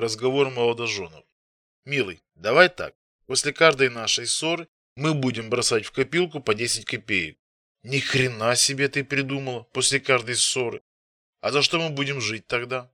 разговор молодоженов. Милый, давай так. После каждой нашей ссоры мы будем бросать в копилку по 10 копеек. Ни хрена себе ты придумала после каждой ссоры. А за что мы будем жить тогда?